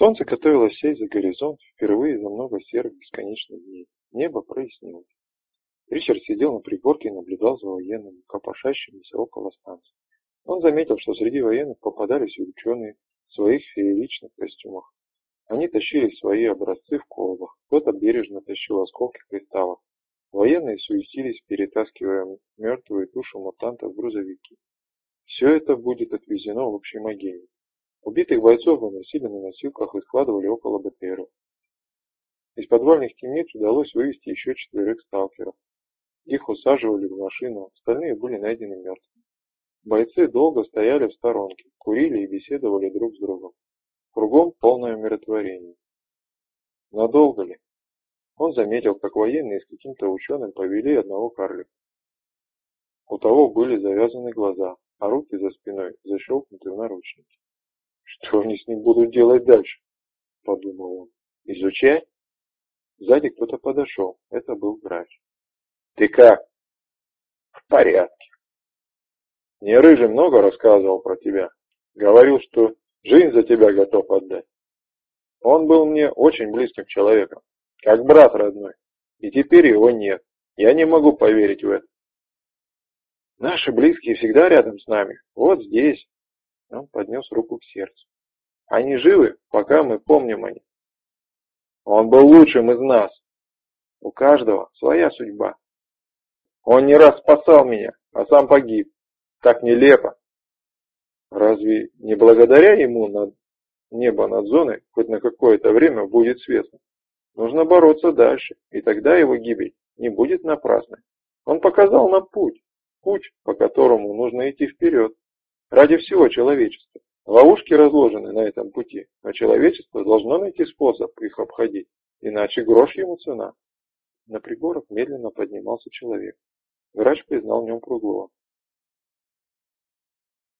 Солнце готовилось сесть за горизонт впервые за много серых бесконечных дней. Небо прояснилось. Ричард сидел на пригорке и наблюдал за военными, копошащимися около станции. Он заметил, что среди военных попадались и ученые в своих фееричных костюмах. Они тащили свои образцы в колбах, кто-то бережно тащил осколки кристаллов. Военные суетились, перетаскивая мертвые туши мутантов в грузовики. Все это будет отвезено в общий могильник. Убитых бойцов выносили на носилках и складывали около БТРов. Из подвальных темниц удалось вывести еще четверых сталкеров. Их усаживали в машину, остальные были найдены мертвыми. Бойцы долго стояли в сторонке, курили и беседовали друг с другом. Кругом полное умиротворение. Надолго ли? Он заметил, как военные с каким-то ученым повели одного карлика. У того были завязаны глаза, а руки за спиной защелкнуты в наручники. Что они с ним будут делать дальше? Подумал он. Изучать? Сзади кто-то подошел. Это был врач. Ты как? В порядке. Мне Рыжий много рассказывал про тебя. Говорил, что жизнь за тебя готов отдать. Он был мне очень близким человеком, как брат родной. И теперь его нет. Я не могу поверить в это. Наши близкие всегда рядом с нами. Вот здесь. Он поднес руку к сердцу. Они живы, пока мы помним о них. Он был лучшим из нас. У каждого своя судьба. Он не раз спасал меня, а сам погиб. Так нелепо. Разве не благодаря ему над небо над зоной хоть на какое-то время будет светлым? Нужно бороться дальше, и тогда его гибель не будет напрасной. Он показал нам путь, путь, по которому нужно идти вперед, ради всего человечества. Ловушки разложены на этом пути, но человечество должно найти способ их обходить, иначе грош ему цена. На пригорок медленно поднимался человек. Врач признал в нем Круглова.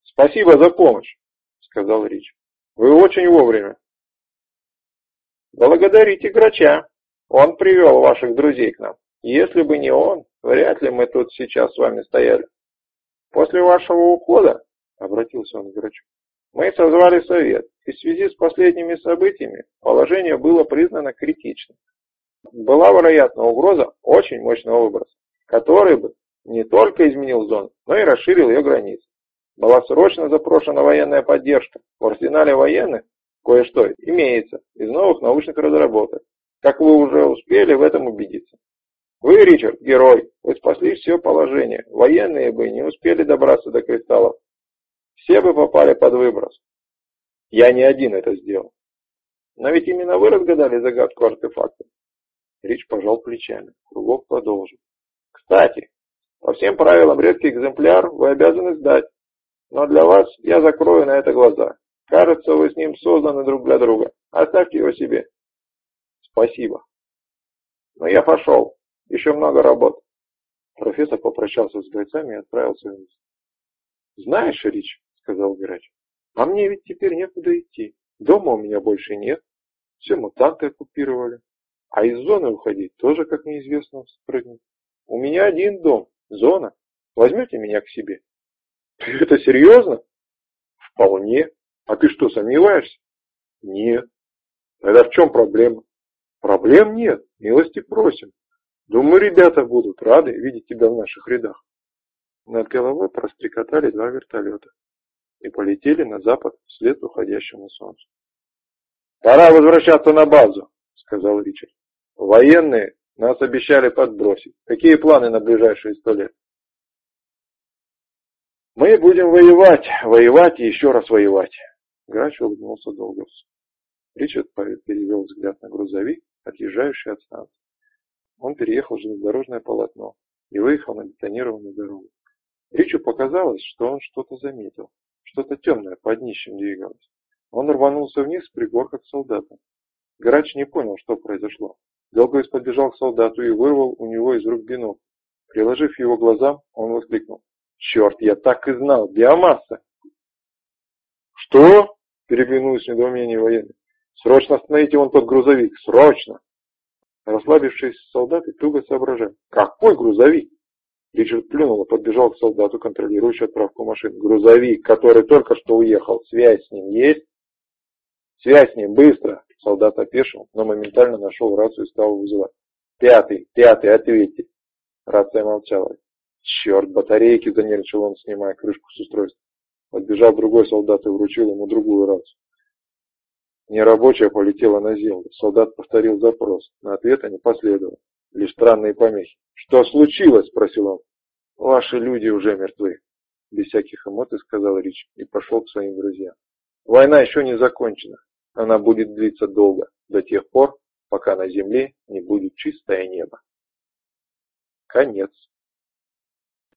«Спасибо за помощь», — сказал Рич. «Вы очень вовремя». «Благодарите Грача. Он привел ваших друзей к нам. Если бы не он, вряд ли мы тут сейчас с вами стояли. После вашего ухода, — обратился он к Грачу, — мы созвали совет, и в связи с последними событиями положение было признано критичным. Была, вероятно, угроза очень мощного выброса, который бы не только изменил зону, но и расширил ее границы. Была срочно запрошена военная поддержка. В арсенале военных кое-что имеется из новых научных разработок. Как вы уже успели в этом убедиться. Вы, Ричард, герой. Вы спасли все положение. Военные бы не успели добраться до кристаллов. Все бы попали под выброс. Я не один это сделал. Но ведь именно вы разгадали загадку артефакта. Рич пожал плечами. Кругов продолжил. Кстати, по всем правилам редкий экземпляр вы обязаны сдать. Но для вас я закрою на это глаза. Кажется, вы с ним созданы друг для друга. Оставьте его себе. Спасибо. Но я пошел. Еще много работы. Профессор попрощался с бойцами и отправился вниз. «Знаешь, Рич, — сказал врач, — а мне ведь теперь некуда идти. Дома у меня больше нет. Все мутанты оккупировали. А из зоны уходить тоже, как неизвестно, спрыгнуть. У меня один дом, зона. Возьмете меня к себе?» Ты это серьезно? Вполне. А ты что, сомневаешься? Нет. Тогда в чем проблема? Проблем нет. Милости просим. Думаю, ребята будут рады видеть тебя в наших рядах. Над головой прострекотали два вертолета и полетели на запад вслед уходящему солнцу. «Пора возвращаться на базу», — сказал Ричард. «Военные нас обещали подбросить. Какие планы на ближайшие сто лет?» Мы будем воевать, воевать и еще раз воевать. Грач улыбнулся Долговцу. Ричард перевел взгляд на грузовик, отъезжающий от станции. Он переехал железнодорожное полотно и выехал на бетонированную дорогу. Ричу показалось, что он что-то заметил. Что-то темное под днищем двигалось. Он рванулся вниз с пригорка к солдатам. Грач не понял, что произошло. Долговец подбежал к солдату и вырвал у него из рук бинокль. Приложив его глазам, он воскликнул. Черт, я так и знал, биомасса. Что? Переглянулись в недоумении военные. Срочно остановите вон тот грузовик, срочно! Расслабившись солдаты туго соображали. Какой грузовик? Ричард плюнул и подбежал к солдату, контролирующему отправку машин. Грузовик, который только что уехал, связь с ним есть? Связь с ним, быстро! Солдат опешил, но моментально нашел рацию и стал вызывать. Пятый, пятый, ответьте. Рация молчала. Черт, батарейки, занервничал он, снимая крышку с устройства. Подбежал другой солдат и вручил ему другую рацию. Нерабочая полетела на землю. Солдат повторил запрос. На ответа не последовало. Лишь странные помехи. «Что случилось?» – спросил он. «Ваши люди уже мертвы», – без всяких эмоций сказал Рич и пошел к своим друзьям. «Война еще не закончена. Она будет длиться долго, до тех пор, пока на земле не будет чистое небо». Конец.